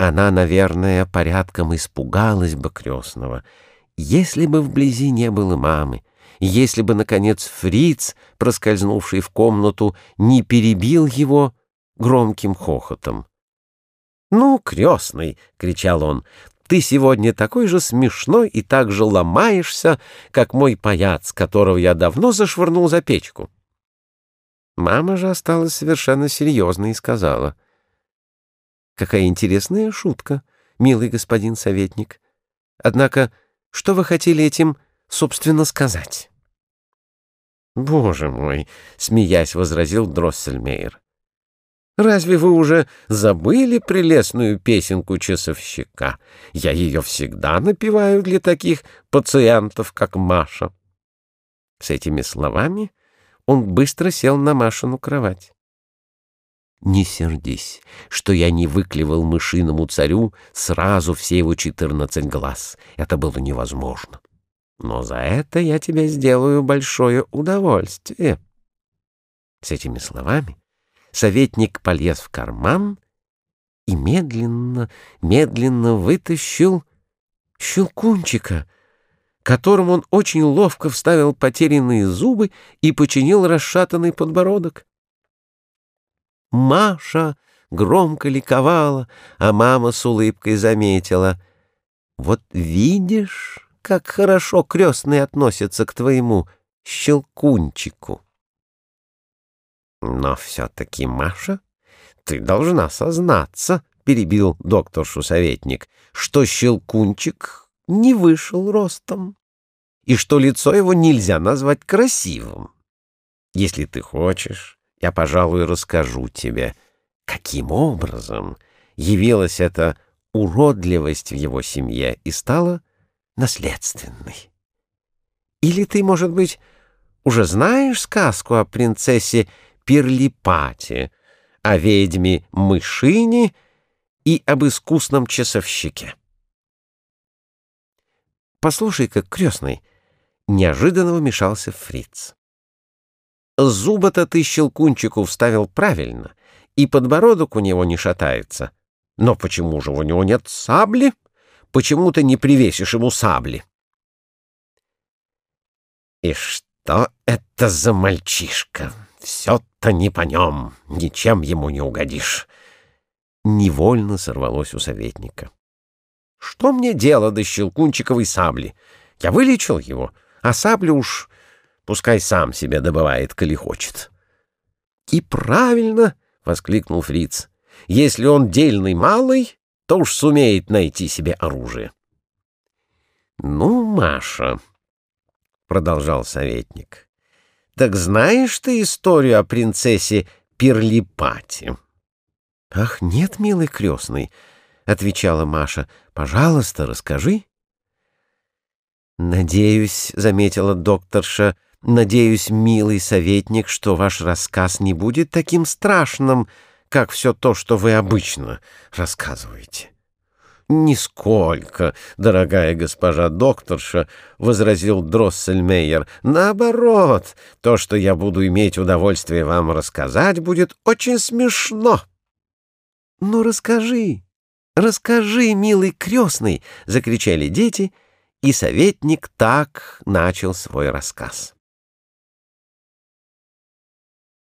Она, наверное, порядком испугалась бы крестного, если бы вблизи не было мамы, если бы, наконец, фриц, проскользнувший в комнату, не перебил его громким хохотом. «Ну, крестный!» — кричал он. «Ты сегодня такой же смешной и так же ломаешься, как мой паяц, которого я давно зашвырнул за печку». Мама же осталась совершенно серьезной и сказала. «Какая интересная шутка, милый господин советник. Однако, что вы хотели этим, собственно, сказать?» «Боже мой!» — смеясь возразил Дроссельмейер. Разве вы уже забыли прелестную песенку часовщика? Я ее всегда напеваю для таких пациентов, как Маша. С этими словами он быстро сел на Машину кровать. Не сердись, что я не выклевал мышиному царю сразу все его четырнадцать глаз. Это было невозможно. Но за это я тебе сделаю большое удовольствие. С этими словами Советник полез в карман и медленно, медленно вытащил щелкунчика, которым он очень ловко вставил потерянные зубы и починил расшатанный подбородок. Маша громко ликовала, а мама с улыбкой заметила. «Вот видишь, как хорошо крестный относится к твоему щелкунчику». Но все-таки, Маша, ты должна сознаться, — перебил докторшу советник, — что Щелкунчик не вышел ростом и что лицо его нельзя назвать красивым. Если ты хочешь, я, пожалуй, расскажу тебе, каким образом явилась эта уродливость в его семье и стала наследственной. Или ты, может быть, уже знаешь сказку о принцессе Перлипате, о ведьме Мышине и об искусном часовщике. «Послушай-ка, крестный!» — неожиданно вмешался фриц. «Зуба-то ты щелкунчику вставил правильно, и подбородок у него не шатается. Но почему же у него нет сабли? Почему ты не привесишь ему сабли?» «И что это за мальчишка?» Все-то не по нем, ничем ему не угодишь. Невольно сорвалось у советника. Что мне дело до щелкунчиковой сабли? Я вылечил его, а саблю уж пускай сам себе добывает, коли хочет. — И правильно, — воскликнул фриц. — Если он дельный малый, то уж сумеет найти себе оружие. — Ну, Маша, — продолжал советник, так знаешь ты историю о принцессе Перлипате? — Ах, нет, милый крестный, — отвечала Маша, — пожалуйста, расскажи. — Надеюсь, — заметила докторша, — надеюсь, милый советник, что ваш рассказ не будет таким страшным, как все то, что вы обычно рассказываете. — «Нисколько, дорогая госпожа докторша», — возразил Дроссельмейер. «Наоборот, то, что я буду иметь удовольствие вам рассказать, будет очень смешно». «Ну, расскажи, расскажи, милый крестный!» — закричали дети, и советник так начал свой рассказ.